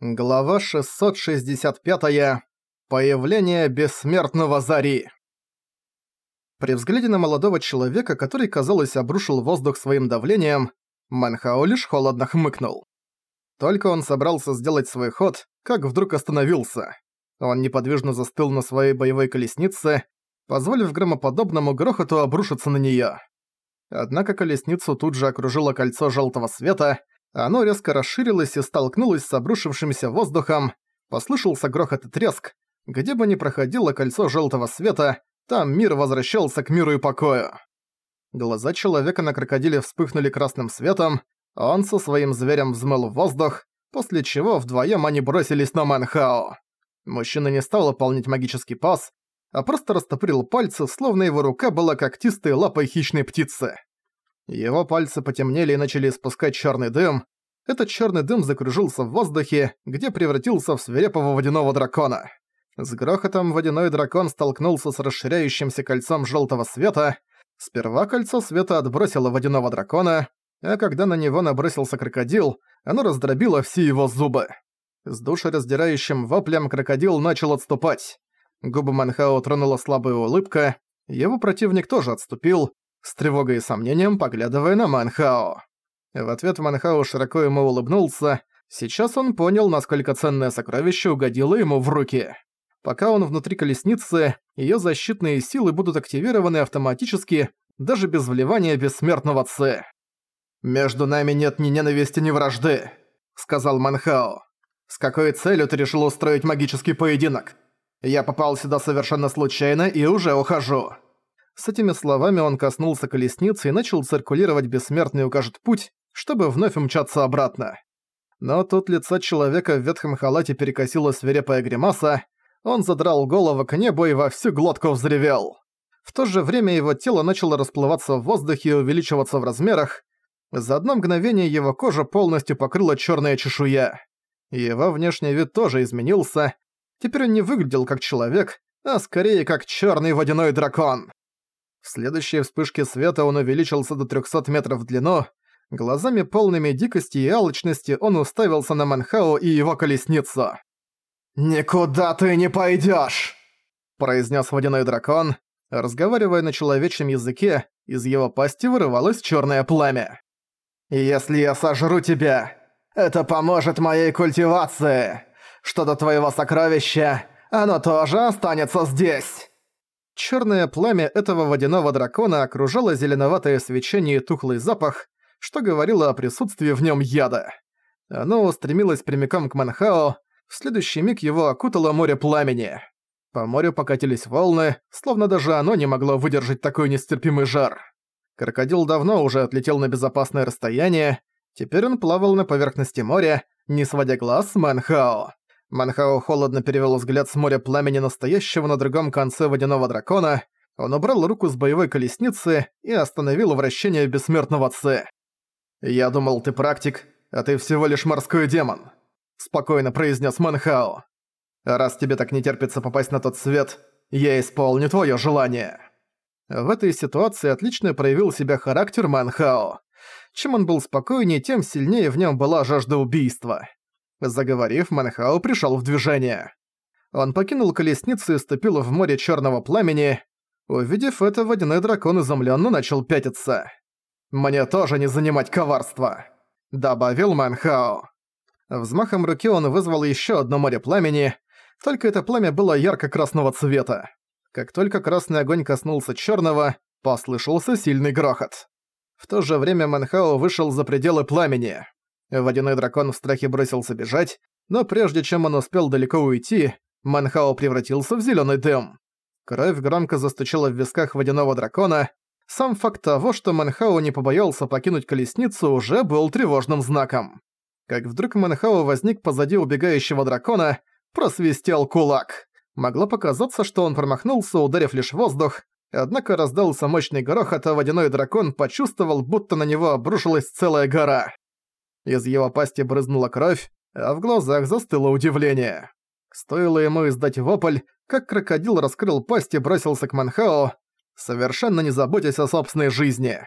Глава 665. -я. Появление бессмертного Зари. При взгляде на молодого человека, который, казалось, обрушил воздух своим давлением, Манхао лишь холодно хмыкнул. Только он собрался сделать свой ход, как вдруг остановился. Он неподвижно застыл на своей боевой колеснице, позволив громоподобному грохоту обрушиться на неё. Однако колесницу тут же окружило кольцо желтого света, оно резко расширилось и столкнулось с обрушившимся воздухом, послышался грохот и треск. Где бы ни проходило кольцо желтого света, там мир возвращался к миру и покою. Глаза человека на крокодиле вспыхнули красным светом, он со своим зверем взмыл в воздух, после чего вдвоем они бросились на Манхао. Мужчина не стал выполнять магический пас, а просто растопырил пальцы, словно его рука была когтистой лапой хищной птицы. Его пальцы потемнели и начали испускать черный дым. Этот черный дым закружился в воздухе, где превратился в свирепого водяного дракона. С грохотом водяной дракон столкнулся с расширяющимся кольцом желтого света. Сперва кольцо света отбросило водяного дракона, а когда на него набросился крокодил, оно раздробило все его зубы. С душераздирающим воплем крокодил начал отступать. Губы Манхао тронула слабая улыбка, его противник тоже отступил, с тревогой и сомнением поглядывая на Манхао. В ответ Манхао широко ему улыбнулся. Сейчас он понял, насколько ценное сокровище угодило ему в руки. Пока он внутри колесницы, её защитные силы будут активированы автоматически, даже без вливания бессмертного Ц. «Между нами нет ни ненависти, ни вражды», — сказал Манхао. «С какой целью ты решил устроить магический поединок? Я попал сюда совершенно случайно и уже ухожу». С этими словами он коснулся колесницы и начал циркулировать бессмертный укажет путь, чтобы вновь умчаться обратно. Но тут лицо человека в ветхом халате перекосило свирепая гримаса, он задрал голову к небу и во всю глотку взревел. В то же время его тело начало расплываться в воздухе и увеличиваться в размерах. За одно мгновение его кожа полностью покрыла черная чешуя. Его внешний вид тоже изменился. Теперь он не выглядел как человек, а скорее как черный водяной дракон. В следующей вспышке света он увеличился до 300 метров в длину. Глазами полными дикости и алчности он уставился на Манхао и его колесницу. «Никуда ты не пойдёшь!» произнес водяной дракон. Разговаривая на человечьем языке, из его пасти вырывалось чёрное пламя. «Если я сожру тебя, это поможет моей культивации. Что до твоего сокровища, оно тоже останется здесь!» Черное пламя этого водяного дракона окружало зеленоватое свечение и тухлый запах, что говорило о присутствии в нем яда. Оно устремилось прямиком к Манхао, в следующий миг его окутало море пламени. По морю покатились волны, словно даже оно не могло выдержать такой нестерпимый жар. Крокодил давно уже отлетел на безопасное расстояние, теперь он плавал на поверхности моря, не сводя глаз с Манхао. Манхао холодно перевел взгляд с моря пламени настоящего на другом конце водяного дракона. Он убрал руку с боевой колесницы и остановил вращение бессмертного Ц. «Я думал, ты практик, а ты всего лишь морской демон», — спокойно произнес Манхао. «Раз тебе так не терпится попасть на тот свет, я исполню твое желание». В этой ситуации отлично проявил себя характер Манхао. Чем он был спокойнее, тем сильнее в нем была жажда убийства. Заговорив, Манхау пришел в движение. Он покинул колесницу и ступил в море черного пламени. Увидев это, водяной дракон изумленно начал пятиться. «Мне тоже не занимать коварство», — добавил Манхао. Взмахом руки он вызвал еще одно море пламени, только это пламя было ярко-красного цвета. Как только красный огонь коснулся черного, послышался сильный грохот. В то же время Манхао вышел за пределы пламени. Водяной дракон в страхе бросился бежать, но прежде чем он успел далеко уйти, Манхао превратился в зелёный дым. Кровь громко застучала в висках водяного дракона. Сам факт того, что Манхао не побоялся покинуть колесницу, уже был тревожным знаком. Как вдруг Манхао возник позади убегающего дракона, просвистел кулак. Могло показаться, что он промахнулся, ударив лишь воздух, однако раздался мощный грохот, а водяной дракон почувствовал, будто на него обрушилась целая гора. Из его пасти брызнула кровь, а в глазах застыло удивление. Стоило ему издать вопль, как крокодил раскрыл пасть и бросился к Манхао, совершенно не заботясь о собственной жизни.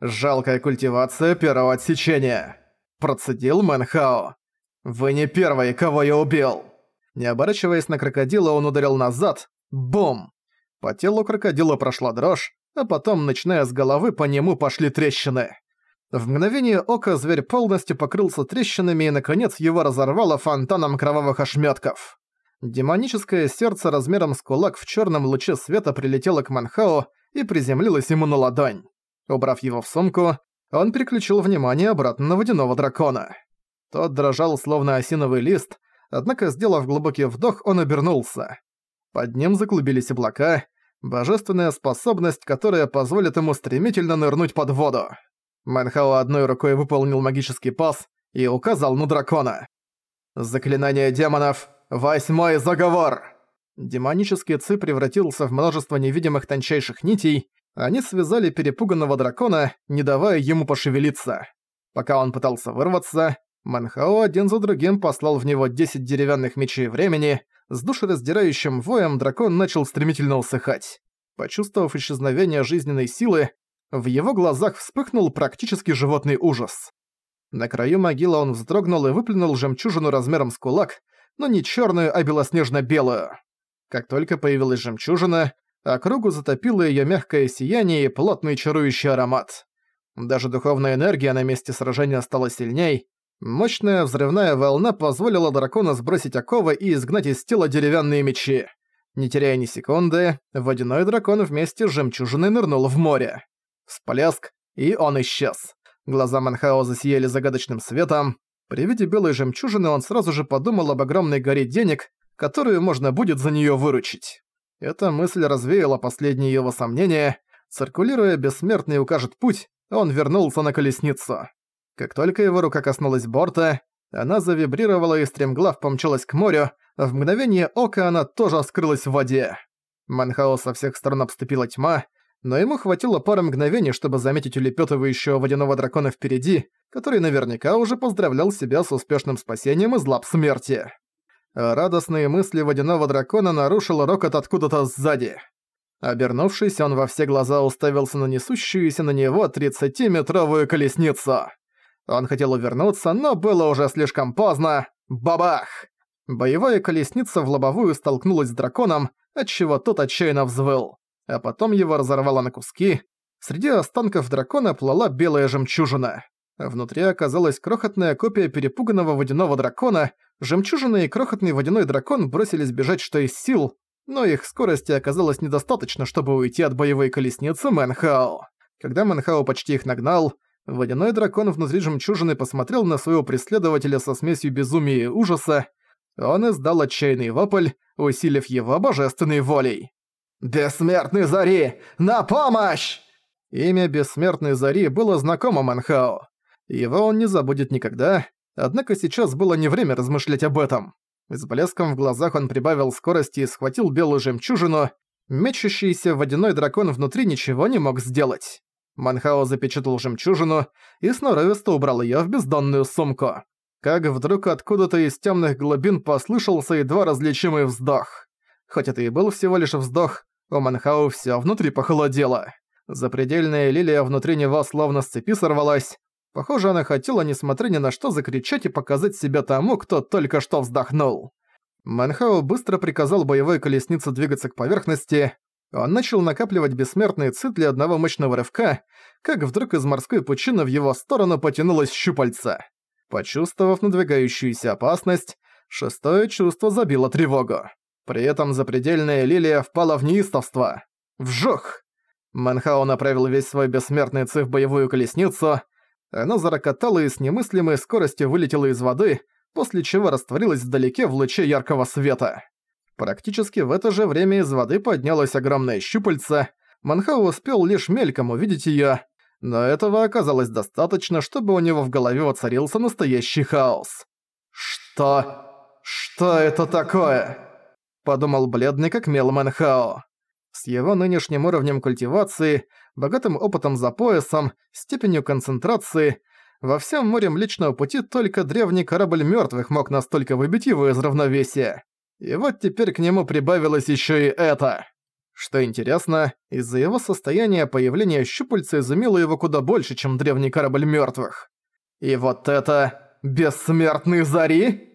«Жалкая культивация первого отсечения», – процедил Манхао. «Вы не первый, кого я убил!» Не оборачиваясь на крокодила, он ударил назад. Бум! По телу крокодила прошла дрожь, а потом, начиная с головы, по нему пошли трещины. В мгновение ока зверь полностью покрылся трещинами и, наконец, его разорвало фонтаном кровавых ошметков. Демоническое сердце размером с кулак в черном луче света прилетело к Манхао и приземлилось ему на ладонь. Убрав его в сумку, он переключил внимание обратно на водяного дракона. Тот дрожал, словно осиновый лист, однако, сделав глубокий вдох, он обернулся. Под ним заклубились облака, божественная способность, которая позволит ему стремительно нырнуть под воду. Манхао одной рукой выполнил магический пас и указал на дракона. «Заклинание демонов! Восьмой заговор!» Демонический ци превратился в множество невидимых тончайших нитей, они связали перепуганного дракона, не давая ему пошевелиться. Пока он пытался вырваться, Манхао один за другим послал в него 10 деревянных мечей времени, с душераздирающим воем дракон начал стремительно усыхать. Почувствовав исчезновение жизненной силы, в его глазах вспыхнул практически животный ужас. На краю могилы он вздрогнул и выплюнул жемчужину размером с кулак, но не черную, а белоснежно-белую. Как только появилась жемчужина, округу затопило ее мягкое сияние и плотный чарующий аромат. Даже духовная энергия на месте сражения стала сильней. Мощная взрывная волна позволила дракону сбросить оковы и изгнать из тела деревянные мечи. Не теряя ни секунды, водяной дракон вместе с жемчужиной нырнул в море. Всплеск, и он исчез. Глаза Манхао засияли загадочным светом. При виде белой жемчужины он сразу же подумал об огромной горе денег, которую можно будет за неё выручить. Эта мысль развеяла последние его сомнения. Циркулируя, бессмертный укажет путь, он вернулся на колесницу. Как только его рука коснулась борта, она завибрировала и стремглав помчалась к морю, в мгновение ока она тоже скрылась в воде. Манхао со всех сторон обступила тьма, но ему хватило пары мгновений, чтобы заметить улепетывающего водяного дракона впереди, который наверняка уже поздравлял себя с успешным спасением из лап смерти. радостные мысли водяного дракона нарушил рокот откуда-то сзади. Обернувшись, он во все глаза уставился на несущуюся на него 30-метровую колесницу. Он хотел увернуться, но было уже слишком поздно. Бабах! Боевая колесница в лобовую столкнулась с драконом, отчего тот отчаянно взвыл а потом его разорвало на куски. Среди останков дракона плыла белая жемчужина. Внутри оказалась крохотная копия перепуганного водяного дракона, жемчужина и крохотный водяной дракон бросились бежать что из сил, но их скорости оказалось недостаточно, чтобы уйти от боевой колесницы Мэнхао. Когда Мэнхао почти их нагнал, водяной дракон внутри жемчужины посмотрел на своего преследователя со смесью безумия и ужаса, он издал отчаянный вопль, усилив его божественной волей. «Бессмертный Зари! На помощь!» Имя Бессмертной Зари было знакомо Манхао. Его он не забудет никогда, однако сейчас было не время размышлять об этом. С блеском в глазах он прибавил скорости и схватил белую жемчужину. Мечущийся водяной дракон внутри ничего не мог сделать. Манхао запечатал жемчужину и сноровисто убрал её в бездонную сумку. Как вдруг откуда-то из тёмных глубин послышался едва различимый вздох. Хоть это и был всего лишь вздох, у Манхау всё внутри похолодело. Запредельная лилия внутри него словно с цепи сорвалась. Похоже, она хотела, несмотря ни на что, закричать и показать себя тому, кто только что вздохнул. Манхау быстро приказал боевой колеснице двигаться к поверхности. Он начал накапливать бессмертные ци для одного мощного рывка, как вдруг из морской пучины в его сторону потянулось щупальца. Почувствовав надвигающуюся опасность, шестое чувство забило тревогу. При этом запредельная лилия впала в неистовство. Вжух! Манхао направил весь свой бессмертный ци в боевую колесницу. Она зарокотала и с немыслимой скоростью вылетела из воды, после чего растворилась вдалеке в луче яркого света. Практически в это же время из воды поднялась огромная щупальца. Манхао успел лишь мельком увидеть её, но этого оказалось достаточно, чтобы у него в голове воцарился настоящий хаос. «Что? Что это такое?» Подумал бледный как мел Мэнхао. С его нынешним уровнем культивации, богатым опытом за поясом, степенью концентрации, во всем море Млечного Пути только древний корабль мёртвых мог настолько выбить его из равновесия. И вот теперь к нему прибавилось ещё и это. Что интересно, из-за его состояния появление щупальца изумило его куда больше, чем древний корабль мёртвых. И вот это... Бессмертный Зари?»